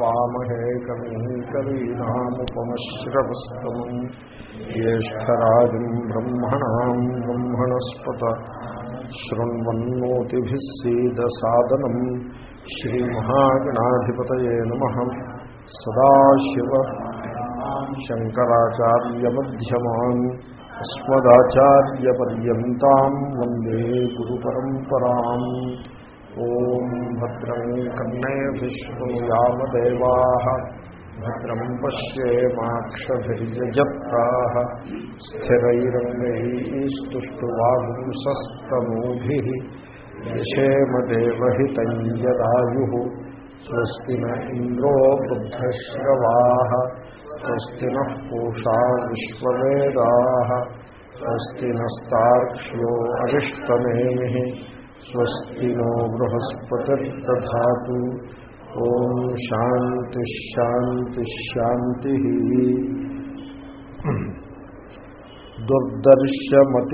వామహే కవి కవీనాముపమశ్రవస్తమం జ్యేష్టరాజం బ్రహ్మణా బ్రహ్మణస్పత శృణ్వన్నోతిభిస్సీదసాదనం శ్రీమహాగణాధిపత సదాశివ శంకరాచార్యమ్యమాన్ అస్మదాచార్యపర్యంతం వందే గురు పరంపరా ॐ भद्रं कर्णेभिष्णुयामदेवाः भद्रं पश्येमाक्षभिर्यजत्राः स्थिरैरङ्गैस्तुष्टुवागुंसस्तनूभिः यशेमदेवहितं यदायुः, स्वस्ति न इन्द्रो बुद्धश्रवाः, स्वस्ति नः पूषा विश्ववेदाः, स्वस्ति नस्तार्क्ष्यो स्वस्ति नो बृहस्पतिर्दधातु। ॐ शान्तिश्शान्तिश्शान्तिः दुर्दर्शमतिगम्भीरम्।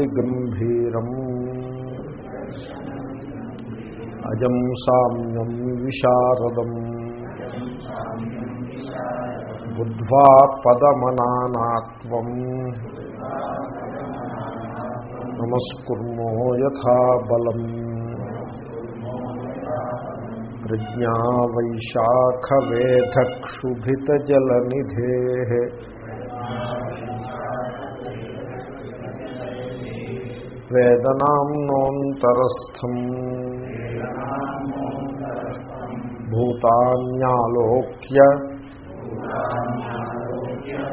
अजं साम्यं विशारदम्। बुद्ध्वा पदमनानात्वम्। नमस्कुर्मो यथा बलम्। प्रज्ञा वैशाखवेधक्षुभितजलनिधेः वेदनाम्नोऽन्तरस्थम् भूतान्यालोक्य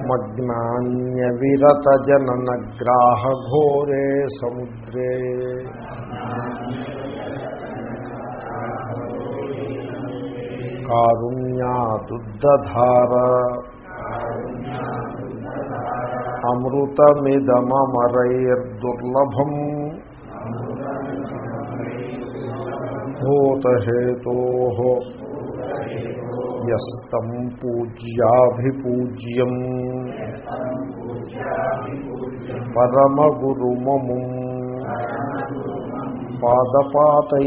मग्नान्यविरतजननग्राहघोरे समुद्रे కారుణ్యాదుద్ధార అమృతమిదమరైర్దుర్లభం భూతహేతో యస్తం పూజ్యాభిపూజ్యం. పరమగురుమము. పాదపాతైర్నతోస్మి.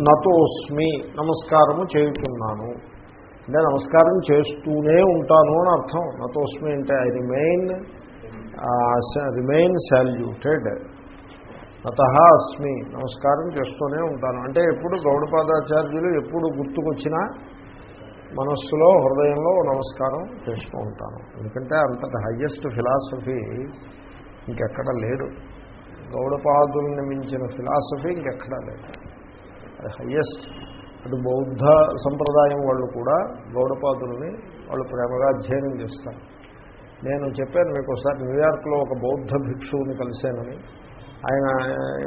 నతోస్మి నమస్కారము చేయుతున్నాను అంటే నమస్కారం చేస్తూనే ఉంటాను అని అర్థం. నతోస్మి అంటే ఐ రిమైన్ రిమైన్ సాల్యూటెడ్. నత అస్మి నమస్కారం చేస్తూనే ఉంటాను. అంటే ఎప్పుడు గౌడపాదాచార్యులు ఎప్పుడు గుర్తుకొచ్చినా మనస్సులో హృదయంలో నమస్కారం చేస్తూ ఉంటాను. ఎందుకంటే అంతటి హయ్యెస్ట్ ఫిలాసఫీ ఇంకెక్కడ లేడు గౌడపాదుల్ని మించిన ఫిలాసఫీ ఇంకెక్కడా లేదు. హయ్యెస్ట్. అటు బౌద్ధ సంప్రదాయం వాళ్ళు కూడా గౌడపాదుల్ని వాళ్ళు ప్రేమగా అధ్యయనం చేస్తారు. నేను చెప్పాను మీకు ఒకసారి న్యూయార్క్లో ఒక బౌద్ధ భిక్షువుని కలిశానని. ఆయన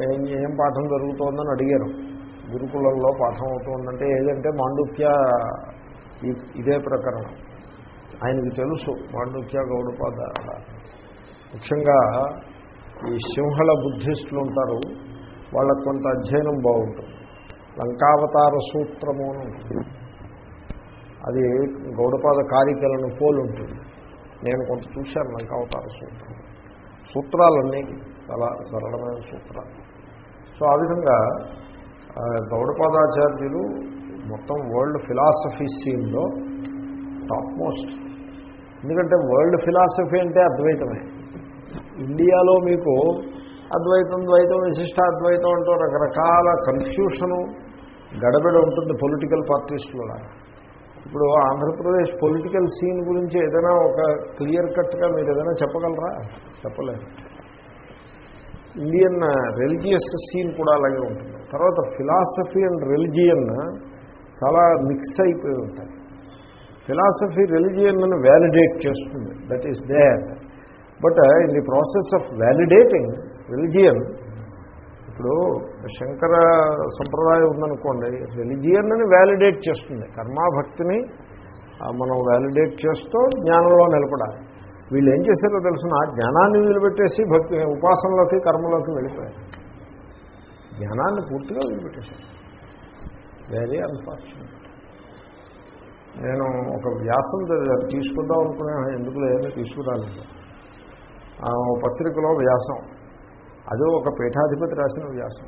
ఏం ఏం పాఠం జరుగుతోందని అడిగారు. గురుకులంలో పాఠం అవుతుందంటే ఏదంటే మాండుక్య ఇదే ప్రకరణం. ఆయనకి తెలుసు మాండుక్య గౌడపాద ముఖ్యంగా ఈ సింహళ బుద్ధిస్టులు ఉంటారు వాళ్ళకు కొంత అధ్యయనం బాగుంటుంది. లంకావతార సూత్రము అని ఉంటుంది. అది గౌడపాద కారికలను పోలు ఉంటుంది నేను కొంత చూశాను లంకావతార సూత్రం. సూత్రాలన్నీ చాలా సరళమైన సూత్రాలు. సో ఆ విధంగా గౌడపాదాచార్యులు మొత్తం వరల్డ్ ఫిలాసఫీ సీన్లో టాప్ మోస్ట్ ఎందుకంటే వరల్డ్ ఫిలాసఫీ అంటే అద్వైతమే. ఇండియాలో మీకు అద్వైతం ద్వైతం విశిష్ట అద్వైతం అంటూ రకరకాల కన్ఫ్యూషను గడబిడ ఉంటుంది పొలిటికల్ పార్టీస్లో ఇప్పుడు ఆంధ్రప్రదేశ్ పొలిటికల్ సీన్ గురించి ఏదైనా ఒక క్లియర్ కట్గా మీరు ఏదైనా చెప్పగలరా? చెప్పలేదు. ఇండియన్ రిలీజియస్ సీన్ కూడా అలాగే ఉంటుంది. తర్వాత ఫిలాసఫీ అండ్ రిలిజియన్ చాలా మిక్స్ అయిపోయి ఉంటాయి. ఫిలాసఫీ రిలిజియన్ను వ్యాలిడేట్ చేస్తుంది. That is there but in the process of validating religion ఇప్పుడు శంకర సంప్రదాయం ఉందనుకోండి రిలిజియన్ అని వ్యాలిడేట్ చేస్తుంది. కర్మాభక్తిని మనం వ్యాలిడేట్ చేస్తూ జ్ఞానంలో నిలబడాలి. వీళ్ళు ఏం చేశారో తెలుసిన? జ్ఞానాన్ని వదిలిపెట్టేసి భక్తి ఉపాసనలోకి కర్మలోకి వెళ్ళిపోయారు. జ్ఞానాన్ని పూర్తిగా వదిలిపెట్టేశారు. వెరీ అన్ఫార్చునేట్ నేను ఒక వ్యాసం తీసుకుందాం అనుకునే ఎందుకు లేదని తీసుకురాలేదు. పత్రికలో వ్యాసం. అదో ఒక పీఠాధిపతి రాసిన వ్యాసం.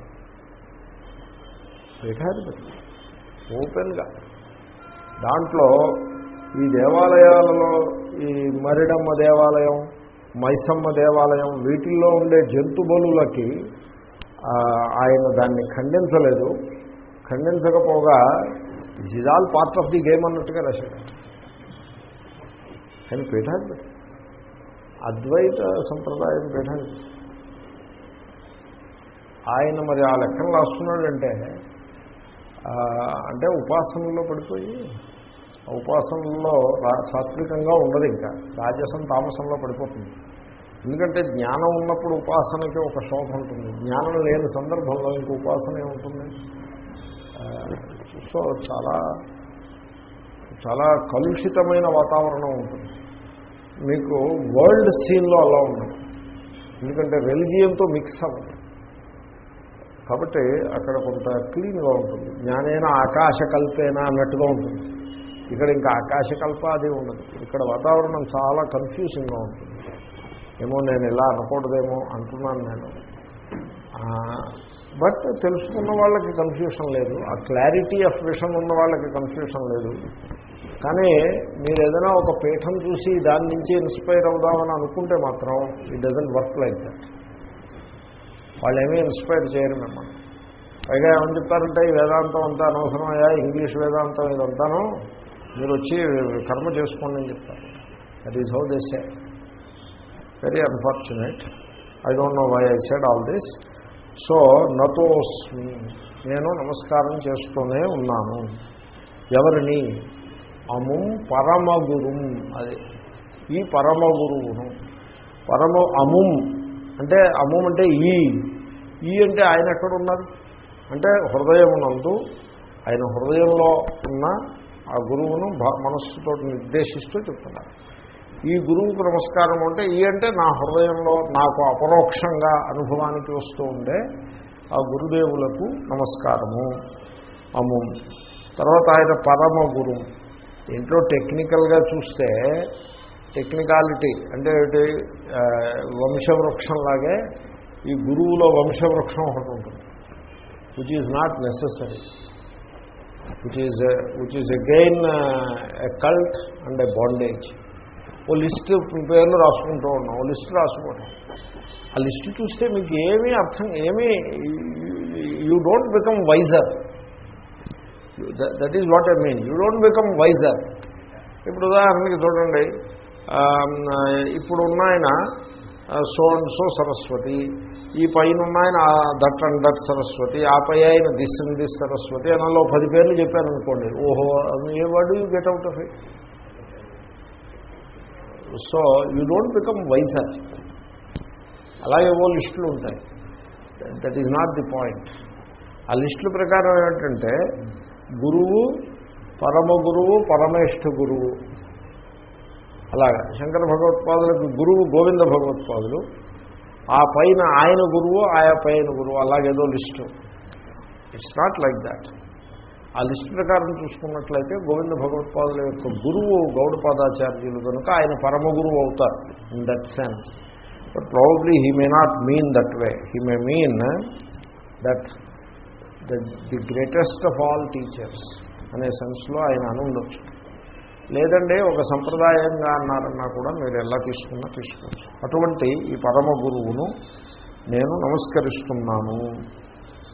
పీఠాధిపతి ఓపెన్గా. దాంట్లో ఈ దేవాలయాలలో ఈ మరిడమ్మ దేవాలయం మైసమ్మ దేవాలయం వీటిల్లో ఉండే జంతు బలులకి ఆయన దాన్ని ఖండించలేదు. ఖండించకపోగా it is all part of the game అన్నట్టుగా రాశాడు. ఆయన పీఠాధిపతి అద్వైత సంప్రదాయం పీఠాధిపతి. ఆయన మరి ఆ లెక్కను రాసుకున్నాడంటే అంటే ఉపాసనలో పడిపోయి ఆ ఉపాసనలో రా- సాత్వికంగా ఉండదు ఇంకా. రాజసం తామసంలో పడిపోతుంది. ఎందుకంటే జ్ఞానం ఉన్నప్పుడు ఉపాసనకి ఒక శోభ ఉంటుంది. జ్ఞానం లేని సందర్భంలో ఇంక ఉపాసన ఏముంటుంది? సో చాలా చాలా కలుషితమైన వాతావరణం ఉంటుంది. మీకు వరల్డ్ సీన్లో అలా ఉండదు. ఎందుకంటే రెలిజియంతో మిక్స్ అవ్వదు. కాబట్టి అక్కడ కొంత క్లీన్గా ఉంటుంది. జ్ఞానేన ఆకాశకల్పేనా అన్నట్టుగా ఉంటుంది. ఇక్కడ ఇంకా ఆకాశకల్ప అది ఉండదు. ఇక్కడ వాతావరణం చాలా కన్ఫ్యూజింగ్గా ఉంటుంది. ఏమో నేను ఇలా అనకూడదేమో అంటున్నాను నేను. బట్ తెలుసుకున్న వాళ్ళకి కన్ఫ్యూషన్ లేదు. ఆ క్లారిటీ ఆఫ్ విషన్ ఉన్న వాళ్ళకి కన్ఫ్యూషన్ లేదు. కానీ మీరు ఏదైనా ఒక పీఠం చూసి దాని నుంచి ఇన్స్పైర్ అవుదామని అనుకుంటే మాత్రం it doesn't work like that. వాళ్ళు ఏమీ ఇన్స్పైర్ చేయరు మిమ్మల్ని. పైగా ఏమని చెప్తారంటే ఈ వేదాంతం అంతా అనవసరమయ్యా ఇంగ్లీష్ వేదాంతం ఇదంతాను మీరు వచ్చి కర్మ చేసుకోండి అని చెప్తారు that is how this very unfortunate I don't know why I said all this so నతోస్మి నేను నమస్కారం చేస్తూనే ఉన్నాను. ఎవరిని? అముం పరమగురుం అది. ఈ పరమగురువును. పరమ అముం అంటే అముం అంటే ఈ. ఈ అంటే ఆయన ఎక్కడ ఉన్నారు అంటే హృదయమునందు ఆయన హృదయంలో ఉన్న ఆ గురువును మనస్సుతో నిర్దేశిస్తూ చెప్తున్నారు. ఈ గురువుకు నమస్కారం అంటే ఈ అంటే నా హృదయంలో నాకు అపరోక్షంగా అనుభవానికి వస్తూ ఉండే ఆ గురుదేవులకు నమస్కారము. అము తర్వాత ఆయన పరమ గురు. ఇంట్లో టెక్నికల్గా చూస్తే టెక్నికాలిటీ అంటే వంశవృక్షంలాగే ఈ గురువులో వంశవృక్షం ఒకటి ఉంటుంది. Which is not necessary which is which is again a cult and a bondage oh list పేర్లు రాసుకుంటూ ఉన్నాం. ఓ లిస్ట్ రాసుకోవడం ఆ లిస్ట్ చూస్తే మీకు ఏమీ అర్థం ఏమీ you don't become wiser that is what I mean you don't become wiser ఇప్పుడు ఉదాహరణకి చూడండి. ఇప్పుడు ఉన్న ఆయన సో అండ్ సో సరస్వతి ఈ పైన ఉన్న ఆయన దట్ అండ్ దట్ సరస్వతి ఆ పై ఆయన దిస్ అండ్ దిస్ సరస్వతి అనలో పది పేర్లు చెప్పారనుకోండి. ఓహో ఏ word you get out of it? So you don't become wiser. అలాగే ఓ లిస్టులు ఉంటాయి. That is not the point. ఆ లిస్టుల ప్రకారం ఏమిటంటే గురువు పరమ గురువు పరమేష్ఠ గురువు. అలాగా. శంకర భగవత్పాదులకు గురువు గోవింద భగవత్పాదులు. ఆ పైన ఆయన గురువు ఆయా పైన గురువు అలాగేదో list. It's not like that ఆ లిస్ట్ ప్రకారం చూసుకున్నట్లయితే గోవింద భగవత్పాదుల యొక్క గురువు గౌడపాదాచార్యులు కనుక ఆయన పరమ గురువు అవుతారు in that sense but probably he may not mean that way he may mean that the greatest of all teachers అనే సెన్స్లో ఆయన అని ఉండొచ్చు లేదండి ఒక సంప్రదాయంగా అన్నారన్నా కూడా మీరు ఎలా తీసుకున్నా తీసుకోవచ్చు. అటువంటి ఈ పరమ గురువును నేను నమస్కరిస్తున్నాను.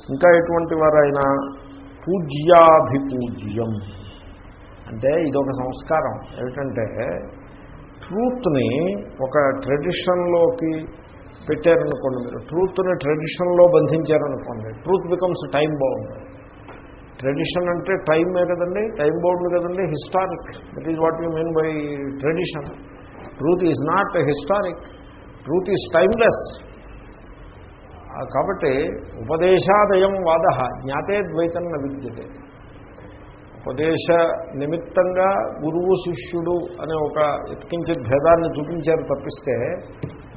ఇంకా ఎటువంటి వారైనా పూజ్యాభిపూజ్యం. అంటే ఇదొక సంస్కారం. ఏమిటంటే ట్రూత్ని ఒక ట్రెడిషన్లోకి పెట్టారనుకోండి మీరు ట్రూత్ని ట్రెడిషన్లో బంధించారనుకోండి ట్రూత్ బికమ్స్ టైం బాగుంది ట్రెడిషన్ అంటే టైమే కదండి? టైం బౌండ్ కదండి? Historic that is what you mean by tradition truth is not historic truth is timeless కాబట్టి ఉపదేశాదయం వాద జ్ఞాతే ద్వైతం న విద్యతే. ఉపదేశ నిమిత్తంగా గురువు శిష్యుడు అనే ఒక ఎత్కించే భేదాన్ని చూపించారు తప్పిస్తే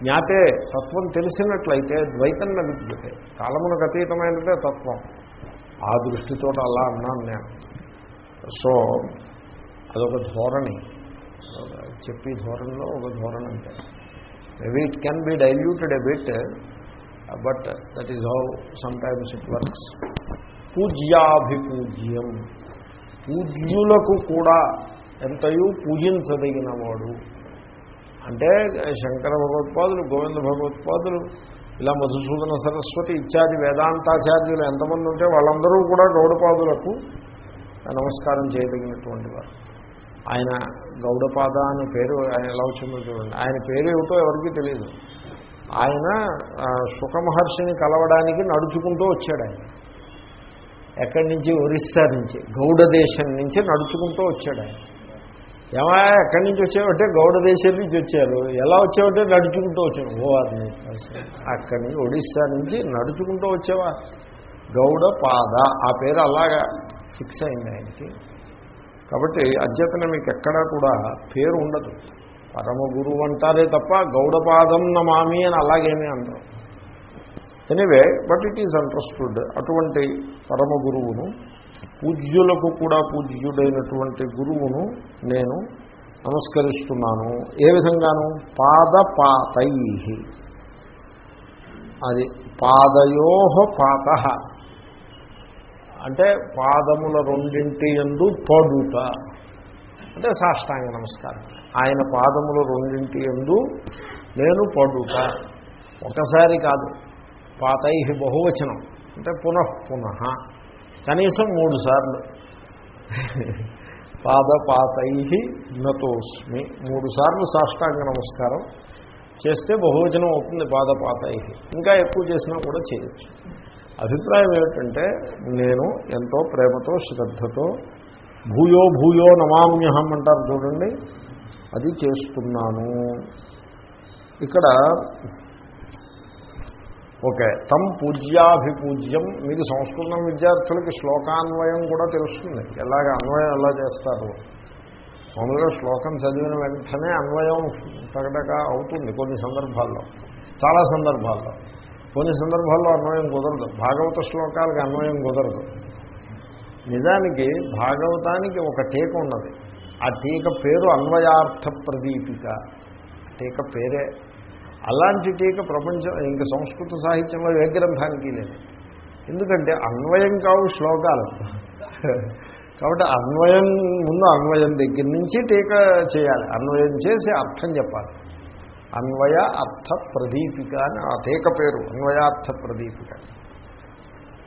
జ్ఞాతే తత్వం తెలిసినట్లయితే ద్వైతం విద్యతే. కాలమునకు అతీతమైనదే తత్వం. ఆ దృష్టితో అలా అన్నాను నేను. సో అదొక ధోరణి. చెప్పి ధోరణిలో ఒక ధోరణి అంటే. Maybe it can be diluted a bit but that is how sometimes it works పూజ్యాభిపూజ్యం. పూజ్యులకు కూడా ఎంతయూ పూజించదగినవాడు. అంటే శంకర భగవత్పాదులు గోవింద భగవత్పాదులు ఇలా మధుసూదన సరస్వతి ఇత్యాది వేదాంతాచార్యులు ఎంతమంది ఉంటే వాళ్ళందరూ కూడా గౌడపాదులకు నమస్కారం చేయదగినటువంటి వారు. ఆయన గౌడపాద అనే పేరు ఆయన ఎలా వచ్చిందో చూడండి. ఆయన పేరు ఏమిటో ఎవరికీ తెలియదు ఆయన సుఖమహర్షిని కలవడానికి నడుచుకుంటూ వచ్చాడు ఆయన. ఎక్కడి నుంచి? ఒరిస్సా నుంచి. గౌడ దేశం నుంచి నడుచుకుంటూ వచ్చాడు ఆయన. ఏమా ఎక్కడి నుంచి వచ్చావంటే గౌడ దేశం నుంచి వచ్చారు. ఎలా వచ్చావంటే నడుచుకుంటూ వచ్చాను. ఓ అక్కడి నుంచి ఒడిస్సా నుంచి నడుచుకుంటూ వచ్చావా? గౌడ పాద. ఆ పేరు అలాగా ఫిక్స్ అయింది ఆయనకి. కాబట్టి అధ్యతన మీకు ఎక్కడా కూడా పేరు ఉండదు. పరమ గురువు అంటారే తప్ప గౌడపాదం నమామి అని అలాగేమీ అంటారు anyway but it is understood. అటువంటి పరమ గురువును పూజ్యులకు కూడా పూజ్యుడైనటువంటి గురువును నేను నమస్కరిస్తున్నాను. ఏ విధంగాను? పాదపాతై అది పాదయో పాత. అంటే పాదముల రెండింటి ఎందు పడుట. అంటే సాష్టాంగ నమస్కారం. ఆయన పాదముల రెండింటి ఎందు నేను పడుట. ఒకసారి కాదు. పాతై బహువచనం. అంటే పునః పునః. కనీసం మూడు సార్లు. పాదపాతై నతోస్మి. మూడు సార్లు సాష్టాంగ నమస్కారం చేస్తే బహువచనం అవుతుంది పాదపాతై ఇంకా ఎక్కువ చేసినా కూడా చేయొచ్చు. అభిప్రాయం ఏమిటంటే నేను ఎంతో ప్రేమతో శ్రద్ధతో భూయో భూయో నమామ్యహం అంటారు చూడండి అది చేస్తున్నాను. ఇక్కడ ఓకే. తం పూజ్యాభిపూజ్యం. మీకు సంస్కృతం విద్యార్థులకి శ్లోకాన్వయం కూడా తెలుస్తుంది. ఎలాగ అన్వయం ఎలా చేస్తారు? మామూలుగా శ్లోకం చదివిన వెంటనే అన్వయం టగటక అవుతుంది కొన్ని సందర్భాల్లో. చాలా సందర్భాల్లో. కొన్ని సందర్భాల్లో అన్వయం కుదరదు. భాగవత శ్లోకాలకు అన్వయం కుదరదు. నిజానికి భాగవతానికి ఒక టీక ఉన్నది. ఆ టీక పేరు అన్వయార్థ ప్రదీపిక. టీక పేరే అలాంటి టీక ప్రపంచం ఇంకా సంస్కృత సాహిత్యంలో ఏ గ్రంథానికి లేదు. ఎందుకంటే అన్వయం కావు శ్లోకాలు. కాబట్టి అన్వయం ముందు అన్వయం దగ్గర నుంచి టీక చేయాలి. అన్వయం చేసి అర్థం చెప్పాలి. అన్వయ అర్థ ప్రదీపిక అని ఆ టీక పేరు అన్వయార్థ ప్రదీపిక.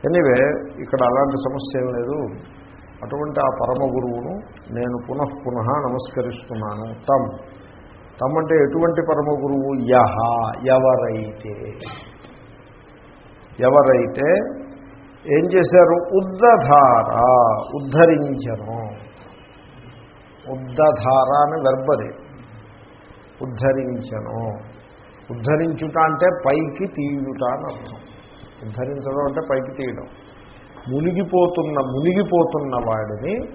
ఎనివే ఇక్కడ అలాంటి సమస్య ఏం లేదు. అటువంటి ఆ పరమ గురువును నేను పునః పునః నమస్కరిస్తున్నాను. తమ్. తమ్మంటే ఎటువంటి పరమ గురువు? యహ ఎవరైతే? ఎవరైతే ఏం చేశారు? ఉద్దధార ఉద్ధరించను. ఉద్దధార అని వెర్బది ఉద్ధరించను. ఉద్ధరించుట అంటే పైకి తీయుట అని అర్థం. ఉద్ధరించడం అంటే పైకి తీయడం. మునిగిపోతున్న మునిగిపోతున్న వాడిని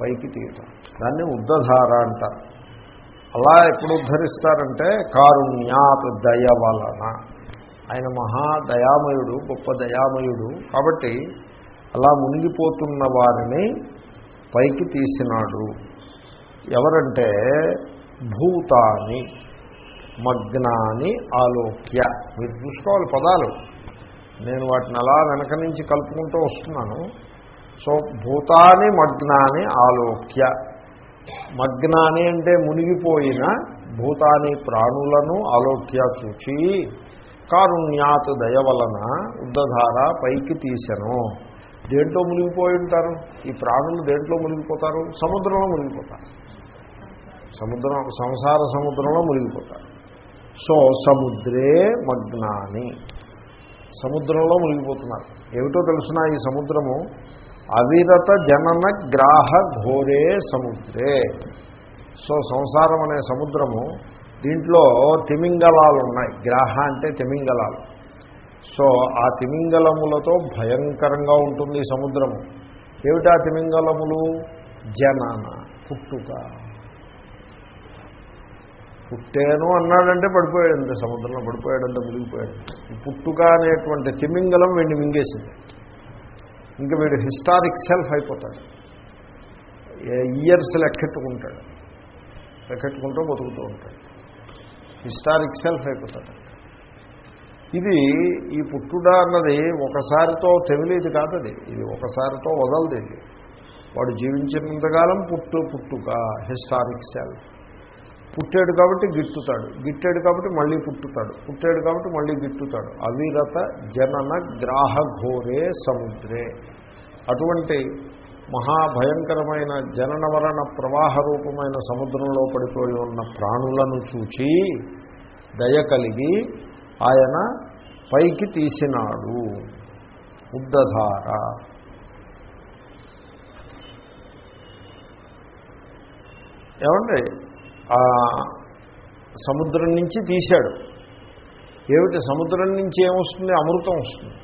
పైకి తీయటం దాన్ని ఉద్దధార అంటారు. అలా ఎప్పుడు ఉద్ధరిస్తారంటే కారుణ్యాత్ దయ వలన ఆయన మహా దయామయుడు గొప్ప దయామయుడు. కాబట్టి అలా మునిగిపోతున్న వారిని పైకి తీసినాడు. ఎవరంటే భూతాని మగ్నాని ఆలోక్య. మీరు చూసుకోవాలి పదాలు. నేను వాటిని అలా వెనక నుంచి కలుపుకుంటూ వస్తున్నాను. సో భూతాని మగ్నాని ఆలోక్య. మగ్నాని అంటే మునిగిపోయిన భూతాని ప్రాణులను ఆలోక్య చూచి కారుణ్యాత్ దయ వలన ఉద్దధార పైకి తీసెను. దేంట్లో మునిగిపోయి ఉంటారు? ఈ ప్రాణులు దేంట్లో మునిగిపోతారు? సముద్రంలో మునిగిపోతారు. సముద్రం సంసార సముద్రంలో మునిగిపోతారు. సో సముద్రే మగ్నాని. సముద్రంలో మునిగిపోతున్నారు. ఏమిటో తెలుసిన ఈ సముద్రము? అవిరత జనన గ్రాహ ఘోరే సముద్రే. సో సంసారం అనే సముద్రము దీంట్లో తిమింగలాలు ఉన్నాయి. గ్రాహ అంటే తిమింగలాలు. సో ఆ తిమింగలములతో భయంకరంగా ఉంటుంది సముద్రము. ఏమిటా తిమింగలములు? జనన పుట్టుక. పుట్టేను అన్నాడంటే పడిపోయాడంతే సముద్రంలో పడిపోయాడంటే మునిగిపోయాడు. పుట్టుక అనేటువంటి తిమింగలం వెండి మింగేసింది. ఇంకా వీడు హిస్టారిక్ సెల్ఫ్ అయిపోతాడు. ఇయర్స్ లెక్కెట్టుకుంటాడు. లెక్కెట్టుకుంటూ బతుకుతూ ఉంటాడు. హిస్టారిక్ సెల్ఫ్ అయిపోతాడు. ఇది ఈ పుట్టుడ అన్నది ఒకసారితో తెమిలేది కాదు అది. ఇది ఒకసారితో వదలదు ఇది. వాడు జీవించినంతకాలం పుట్టు పుట్టుక హిస్టారిక్ సెల్ఫ్ పుట్టాడు కాబట్టి గిట్టుతాడు. గిట్టాడు కాబట్టి మళ్ళీ పుట్టుతాడు. పుట్టాడు కాబట్టి మళ్ళీ గిట్టుతాడు. అవిరత జనన గ్రాహ ఘోరే సముద్రే. అటువంటి మహాభయంకరమైన జనన వలన ప్రవాహ రూపమైన సముద్రంలో పడిపోయి ఉన్న ప్రాణులను చూచి దయ కలిగి ఆయన పైకి తీసినాడు. ఉద్దధార ఏమండి? సముద్రం నుంచి తీశాడు. ఏమిటి? సముద్రం నుంచి ఏమొస్తుంది? అమృతం వస్తుంది.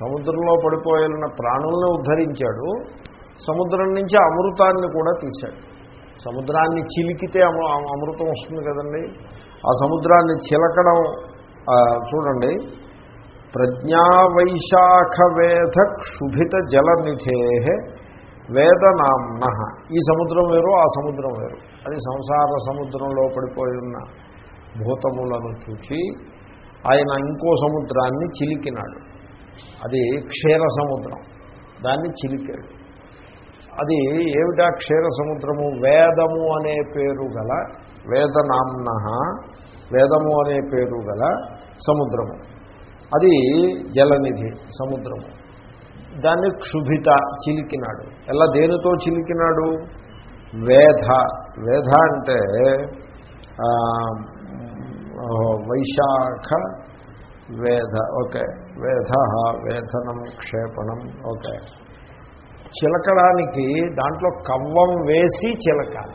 సముద్రంలో పడిపోయిన ప్రాణులను ఉద్ధరించాడు. సముద్రం నుంచి అమృతాన్ని కూడా తీశాడు. సముద్రాన్ని చిలికితే అమ అమృతం వస్తుంది కదండి. ఆ సముద్రాన్ని చిలకడం చూడండి. ప్రజ్ఞావైశాఖ వేద క్షుభిత జలనిధే వేదనామ్న. ఈ సముద్రం వేరు ఆ సముద్రం వేరు. అది సంసార సముద్రంలో పడిపోయి ఉన్న భూతములను చూచి ఆయన ఇంకో సముద్రాన్ని చిలికినాడు. అది క్షీర సముద్రం. దాన్ని చిలికాడు. అది ఏమిటా క్షీర సముద్రము? వేదము అనే పేరు గల వేదనామ్న వేదము అనే పేరు గల సముద్రము. అది జలనిధి సముద్రము. దాన్ని క్షుభిత చిలికినాడు. ఎలా దేనితో చిలికినాడు? వేధ. వేధ అంటే వైశాఖ వేధ. ఓకే. వేధ వేధనం క్షేపణం. ఓకే. చిలకడానికి దాంట్లో కవ్వం వేసి చిలకాలి.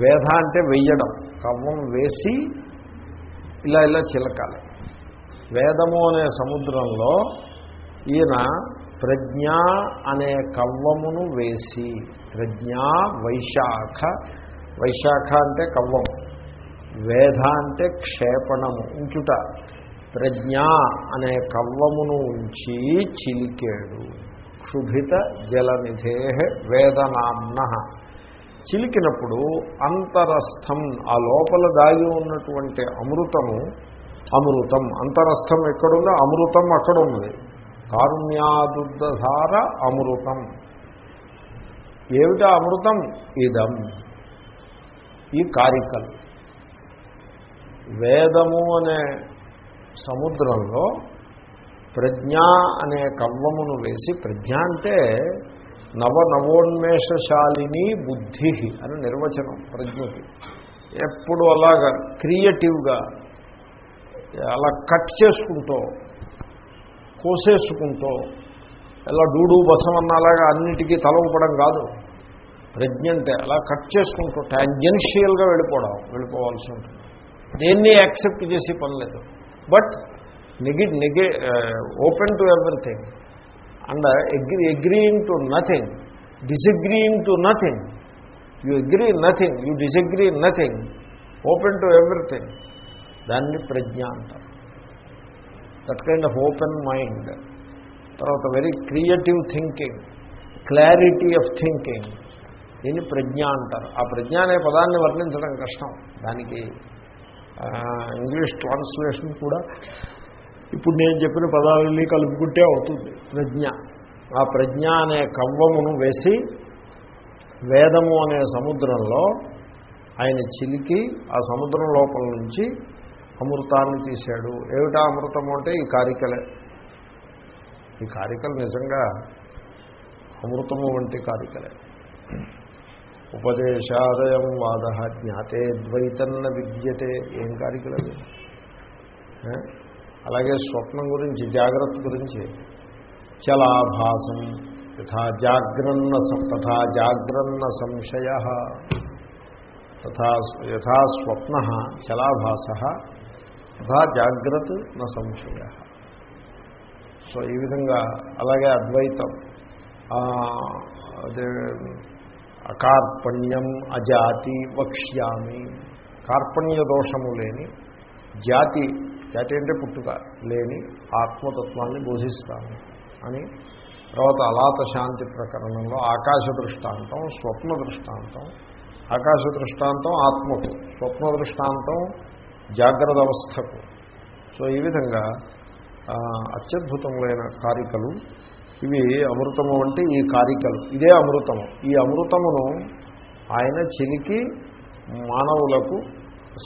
వేధ అంటే వెయ్యడం. కవ్వం వేసి ఇలా ఇలా చిలకాలి. వేదము అనే సముద్రంలో ఈయన ప్రజ్ఞ అనే కవ్వమును వేసి ప్రజ్ఞా వైశాఖ వైశాఖ అంటే కవ్వం వేధ అంటే క్షేపణము ఉంచుట. ప్రజ్ఞ అనే కవ్వమును ఉంచి చిలికాడు. క్షుభిత జలనిధే వేదనామ్న చిలికినప్పుడు అంతరస్థం ఆ లోపల దాగి ఉన్నటువంటి అమృతము అమృతం అంతరస్థం ఎక్కడుందో అమృతం అక్కడ ఉంది కారుణ్యాదుద్ధార అమృతం. ఏమిటా అమృతం? ఇదం. ఈ కారికలు. వేదము అనే సముద్రంలో ప్రజ్ఞ అనే కవ్వమును వేసి ప్రజ్ఞ అంటే నవ నవోన్మేషశాలిని బుద్ధి అని నిర్వచనం ప్రజ్ఞకి. ఎప్పుడు అలాగా క్రియేటివ్గా అలా కట్ చేసుకుంటూ కోసేసుకుంటూ ఎలా డూడు బసం అన్నలాగా అన్నిటికీ తలవపడం కాదు. ప్రజ్ఞ అంటే అలా కట్ చేసుకుంటూ టాంజెన్షియల్గా వెళ్ళిపోవడం వెళ్ళిపోవాల్సి ఉంటుంది. దేన్ని యాక్సెప్ట్ చేసి పని లేదు. బట్ నెగి నెగి open to everything. And agree agreeing to nothing disagreeing to nothing. You agree nothing you disagree nothing open to everything. దాన్ని ప్రజ్ఞ అంటారు. That kind of open mind తర్వాత very creative thinking clarity of thinking దీన్ని ప్రజ్ఞ అంటారు. ఆ ప్రజ్ఞ అనే పదాన్ని వర్ణించడం కష్టం. దానికి ఇంగ్లీష్ ట్రాన్స్లేషన్ కూడా ఇప్పుడు నేను చెప్పిన పదాలని కలుపుకుంటే అవుతుంది. ప్రజ్ఞ. ఆ ప్రజ్ఞ అనే కవ్వమును వేసి వేదము అనే సముద్రంలో ఆయన చిలికి ఆ సముద్రం లోపల నుంచి అమృతాన్ని తీశాడు. ఏమిటా అమృతము అంటే ఈ కారికలే. ఈ కారికలు నిజంగా అమృతము వంటి కారికలే. ఉపదేశాదయం వాద జ్ఞాతే ద్వైతన్న విద్యతే. ఏం కారికలవి అలాగే స్వప్నం గురించి జాగ్రత్త గురించి. చలాభాసం తథా జాగ్రన్న సం- తథా జాగ్రన్న సంశయ. తథా యథా స్వప్న చలాభాస తథా జాగ్రత్త న సంశయ. సో ఈ విధంగా అలాగే అద్వైతం. అదే అకార్పణ్యం అజాతి వక్ష్యామి. కార్పణ్య దోషము లేని జాతి జాతి అంటే పుట్టుక లేని ఆత్మతత్వాన్ని బోధిస్తాను అని తర్వాత అలాత శాంతి ప్రకరణంలో ఆకాశ దృష్టాంతం స్వప్న దృష్టాంతం. ఆకాశ దృష్టాంతం ఆత్మకు స్వప్న దృష్టాంతం జాగ్రత్త అవస్థకు సో ఈ విధంగా అత్యద్భుతములైన కారికలు ఇవి అమృతము అంటే ఈ కారికలు. ఇదే అమృతము. ఈ అమృతమును ఆయన చిలికి మానవులకు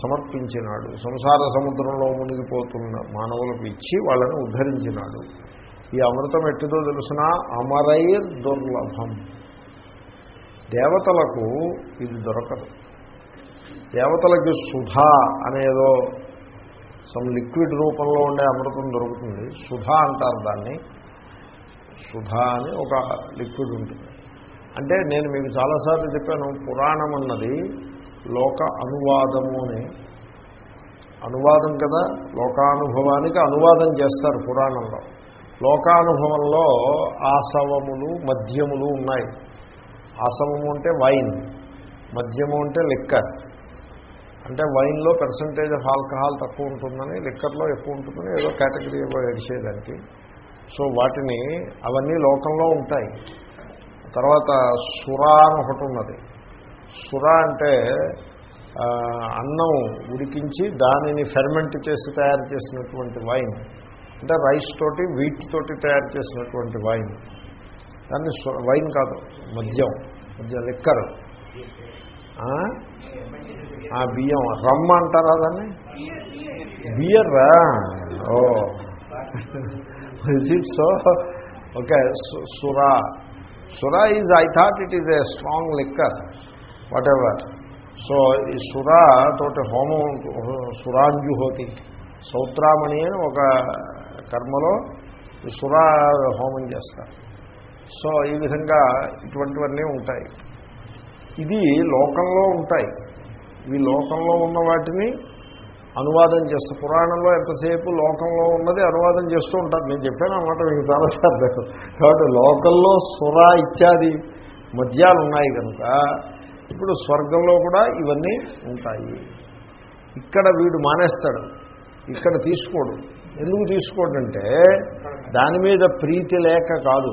సమర్పించినాడు. సంసార సముద్రంలో మునిగిపోతున్న మానవులకు ఇచ్చి వాళ్ళని ఉద్ధరించినాడు. ఈ అమృతం ఎట్టిదో తెలిసిన? అమరైర్ దుర్లభం. దేవతలకు ఇది దొరకదు. దేవతలకి సుధ అనేదో సమ్ లిక్విడ్ రూపంలో ఉండే అమృతం దొరుకుతుంది. సుధ అంటారు దాన్ని. సుధ అని ఒక లిక్విడ్ ఉంటుంది. అంటే నేను మీకు చాలాసార్లు చెప్పాను పురాణం అన్నది లోక అనువాదము అని. అనువాదం కదా లోకానుభవానికి అనువాదం చేస్తారు పురాణంలో. లోకానుభవంలో ఆసవములు మద్యములు ఉన్నాయి. ఆసవము అంటే వైన్ మద్యము అంటే లిక్కర్. అంటే వైన్లో పర్సంటేజ్ ఆఫ్ ఆల్కహాల్ తక్కువ ఉంటుందని లిక్కర్లో ఎక్కువ ఉంటుందని ఏదో కేటగిరీ ఏవో ఎడిచేదానికి సో వాటిని అవన్నీ లోకంలో ఉంటాయి. తర్వాత సురా అని ఒకటి ఉన్నది. సురా అంటే అన్నం ఉడికించి దానిని ఫెర్మెంట్ చేసి తయారు చేసినటువంటి వైన్. అంటే రైస్ తోటి వీట్ తోటి తయారు చేసినటువంటి వైన్. దాన్ని వైన్ కాదు మద్యం. మద్యం లిక్కర్ ఆ బియ్యం. రమ్మ అంటారా దాన్ని? బియర్ ఓ. సో ఓకే సురా సురా is I thought it is a strong liquor whatever so ఈ సురా తోటి హోమం సురాంజుహోతి సౌత్రామణి అని ఒక కర్మలో ఈ సురా హోమం చేస్తారు. సో ఈ విధంగా ఇటువంటివన్నీ ఉంటాయి. ఇది లోకంలో ఉంటాయి. ఈ లోకంలో ఉన్న వాటిని అనువాదం చేస్తారు పురాణంలో ఎంతసేపు లోకంలో ఉన్నది అనువాదం చేస్తూ ఉంటారు. నేను చెప్పాను అన్నమాట మీకు చాలాసార్లు కాబట్టి లోకల్లో సుర ఇత్యాది మద్యాలు ఉన్నాయి కనుక ఇప్పుడు స్వర్గంలో కూడా ఇవన్నీ ఉంటాయి. ఇక్కడ వీడు మానేస్తాడు. ఇక్కడ తీసుకోడు. ఎందుకు తీసుకోడంటే దాని మీద ప్రీతి లేక కాదు.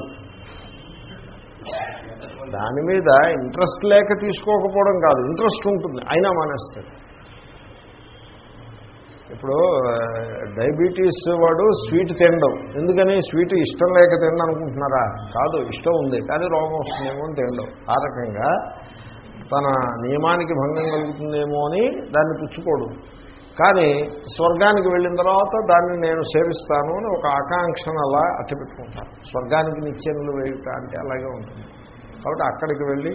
దాని మీద ఇంట్రెస్ట్ లేక తీసుకోకపోవడం కాదు. ఇంట్రెస్ట్ ఉంటుంది. అయినా మానేస్తాడు ఇప్పుడు డయాబెటీస్ వాడు స్వీట్ తినడం. ఎందుకని? స్వీట్ ఇష్టం లేక తినడం అనుకుంటున్నారా కాదు ఇష్టం ఉంది. కానీ రోగం వస్తుందేమో అని తినడం. ఆ రకంగా తన నియమానికి భంగం కలుగుతుందేమో అని దాన్ని పుచ్చుకోడు. కానీ స్వర్గానికి వెళ్ళిన తర్వాత దాన్ని నేను సేవిస్తాను అని ఒక ఆకాంక్షను అలా అట్టపెట్టుకుంటాను స్వర్గానికి నిత్యములు వేయుట అంటే అలాగే ఉంటుంది. కాబట్టి అక్కడికి వెళ్ళి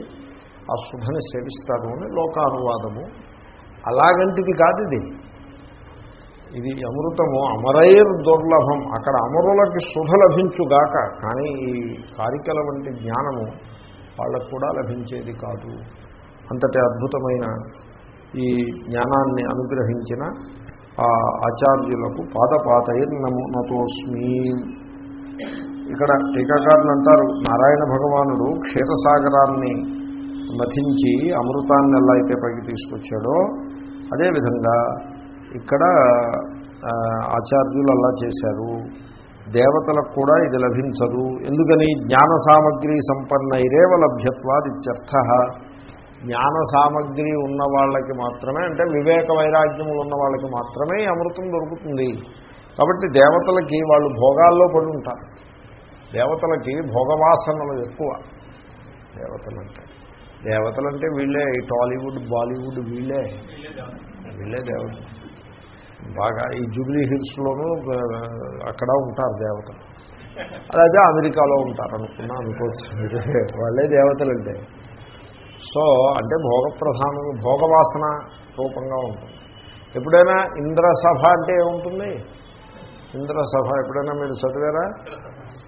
ఆ శుభని సేవిస్తాను అని లోకానువాదము. అలాగంటిది కాదు ఇది. ఇది అమృతము అమరైర్ దుర్లభం. అక్కడ అమరులకి శుభ లభించుగాక కానీ ఈ కారికల వంటి జ్ఞానము వాళ్ళకు కూడా లభించేది కాదు. అంతటి అద్భుతమైన ఈ జ్ఞానాన్ని అనుగ్రహించిన ఆ ఆచార్యులకు పాదపాతైర్ నమో నతోస్మి. ఇక్కడ టీకాకారులు అంటారు నారాయణ భగవానుడు క్షీరసాగరాన్ని మథించి అమృతాన్ని ఎలా అయితే పైకి తీసుకొచ్చాడో అదేవిధంగా ఇక్కడ ఆచార్యులు అలా చేశారు. దేవతలకు కూడా ఇది లభించదు. ఎందుకని? జ్ఞాన సామగ్రి సంపన్నైరేవ లభ్యత్వాదిత్యర్థ. జ్ఞాన సామగ్రి ఉన్న వాళ్ళకి మాత్రమే అంటే వివేక వైరాగ్యములు ఉన్న వాళ్ళకి మాత్రమే అమృతం దొరుకుతుంది. కాబట్టి దేవతలకి వాళ్ళు భోగాల్లో పడి ఉంటారు దేవతలకి భోగవాసనలు ఎక్కువ. దేవతలంటే. దేవతలంటే వీళ్ళే ఈ టాలీవుడ్ బాలీవుడ్ వీళ్ళే. వీళ్ళే దేవతలు. బాగా ఈ జూబ్లీ హిల్స్లోనూ అక్కడ ఉంటారు దేవతలు. అలాగే అమెరికాలో ఉంటారు అనుకున్నా అనుకోవచ్చు. వాళ్ళే దేవతలంటే. సో అంటే భోగప్రధానం భోగవాసన రూపంగా ఉంటుంది. ఎప్పుడైనా ఇంద్రసభ అంటే ఏముంటుంది? ఇంద్రసభ ఎప్పుడైనా మీరు చదివారా?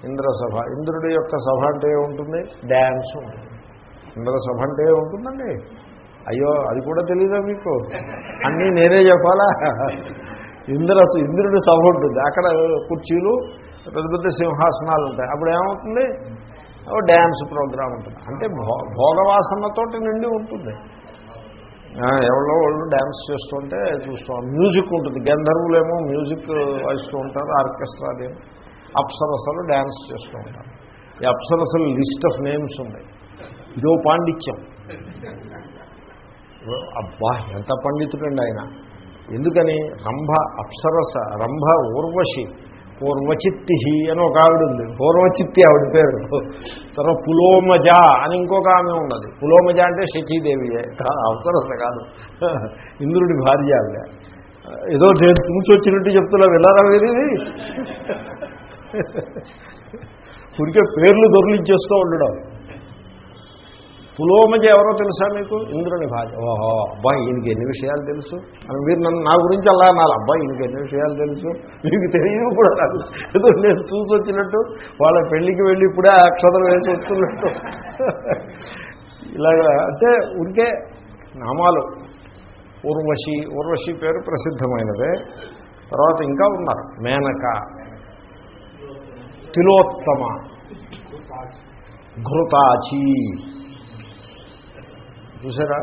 ఇంద్రసభ. ఇంద్రుడి యొక్క సభ అంటే ఏముంటుంది? డ్యాన్స్ ఉంటుంది. ఇంద్రసభ అంటే ఏముంటుందండి? అయ్యో అది కూడా తెలీదా మీకు? అన్నీ నేనే చెప్పాలా? ఇంద్ర ఇంద్రుడి సభ ఉంటుంది. అక్కడ కుర్చీలు పెద్ద పెద్ద సింహాసనాలు ఉంటాయి. అప్పుడు ఏమవుతుంది? ఓ డ్యాన్స్ ప్రోగ్రామ్ ఉంటుంది. అంటే భో భోగవాసనతోటి నిండి ఉంటుంది. ఎవరో వాళ్ళు డ్యాన్స్ చేస్తుంటే చూస్తాం మ్యూజిక్ ఉంటుంది. గంధర్వులేమో మ్యూజిక్ వాయిస్తూ ఉంటారు ఆర్కెస్ట్రా దేమో అప్సరసలు డ్యాన్స్ చేస్తూ ఉంటారు. ఈ అప్సరసలు లిస్ట్ ఆఫ్ నేమ్స్ ఉన్నాయి. ఇదో పాండిత్యం. అబ్బా ఎంత పండితుడండి ఆయన. ఎందుకని? రంభ అప్సరస రంభ ఊర్వశి. పూర్వచిత్తి అని ఒక ఆవిడ ఉంది. పూర్వచిత్తి ఆవిడ పేరు. తర్వాత పులోమజ అని ఇంకొక ఆమె ఉన్నది. పులోమజ అంటే శచీదేవియే అవసరం కాదు. ఇంద్రుడి భార్య ఆవిడ. ఏదో నేను వచ్చినట్టు చెప్తున్నా వెళ్ళారా వేరేది ఉరికే పేర్లు దొరికించేస్తూ ఉండడం. పులోమజ ఎవరో తెలుసా మీకు? ఇంద్రుని భార్య. ఓహో అబ్బాయి ఈయనకి ఎన్ని విషయాలు తెలుసు? అని మీరు నన్ను నా గురించి అలా అనాలి. అబ్బాయి ఈయనకి ఎన్ని విషయాలు తెలుసు? మీకు తెలియదు కూడా ఏదో నేను చూసి వచ్చినట్టు వాళ్ళ పెళ్ళికి వెళ్ళి ఇప్పుడే ఆ అక్షతలు వేసి వస్తున్నట్టు. ఇలాగా అంటే ఉంటే నామాలు. ఉర్వశి ఉర్వశి పేరు ప్రసిద్ధమైనదే. తర్వాత ఇంకా ఉన్నారు. మేనక. తిలోత్తమ. ఘృతాచి. చూసారా?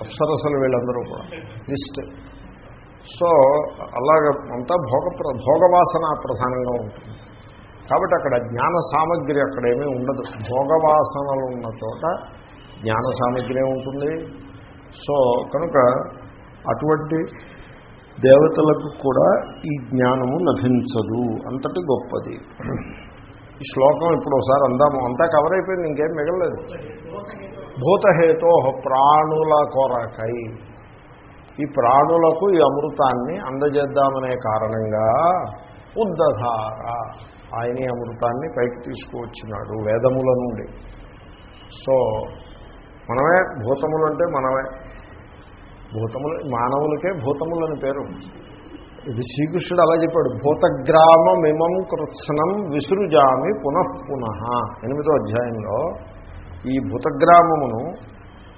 అప్సరసలు వీళ్ళందరూ కూడా. లిస్ట్ సో అలాగ అంతా భోగ ప్ర- భోగవాసన ప్రధానంగా ఉంటుంది. కాబట్టి అక్కడ జ్ఞాన సామగ్రి అక్కడేమీ ఉండదు. భోగవాసనలు ఉన్న చోట జ్ఞాన సామగ్రి ఉంటుంది. సో కనుక అటువంటి దేవతలకు కూడా ఈ జ్ఞానము లభించదు. అంతటి గొప్పది. ఈ శ్లోకం ఇప్పుడు ఒకసారి అందాము. అంతా కవర్ అయిపోయింది ఇంకేం మిగలలేదు. భూతహేతో ప్రాణుల కొరకై. ఈ ప్రాణులకు ఈ అమృతాన్ని అందజేద్దామనే కారణంగా ఉద్దధార ఆయన ఈ అమృతాన్ని పైకి తీసుకువచ్చినాడు వేదముల నుండి. సో మనమే భూతములు అంటే మనమే. భూతములు మానవులకే భూతములని పేరు. ఇది శ్రీకృష్ణుడు అలా చెప్పాడు భూతగ్రామమిమం కృత్సనం విసృజామి పునఃపున ఎనిమిదో అధ్యాయంలో ఈ భూతగ్రామమును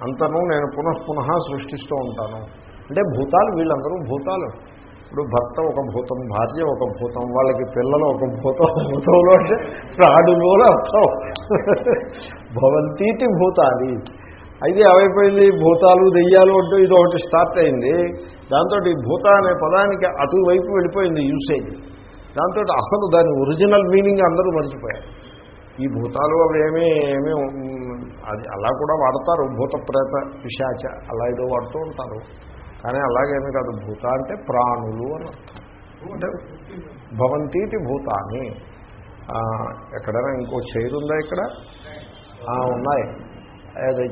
అంతను నేను పునఃపునః సృష్టిస్తూ ఉంటాను. అంటే భూతాలు వీళ్ళందరూ భూతాలు. ఇప్పుడు భర్త ఒక భూతం భార్య ఒక భూతం వాళ్ళకి పిల్లలు ఒక భూతం భూతంలో అంటే ప్రాణులు అని అర్థం. భవంతీతి భూతాలి అయితే ఏమైపోయింది? భూతాలు దెయ్యాలు అంటూ ఇది ఒకటి స్టార్ట్ అయింది. దాంతో ఈ భూత అనే పదానికి అటువైపు వెళ్ళిపోయింది యూసేజ్ దాంతో అసలు దాని ఒరిజినల్ మీనింగ్ అందరూ మర్చిపోయారు. ఈ భూతాలు అవి ఏమీ ఏమీ అది అలా కూడా వాడతారు. భూత ప్రేత పిశాచ అలా ఏదో వాడుతూ ఉంటారు. కానీ అలాగేమి కాదు. భూత అంటే ప్రాణులు అని అంటే భవంతీతి భూతాన్ని. ఎక్కడైనా ఇంకో చైర్ ఉందా ఇక్కడ? ఉన్నాయి. అది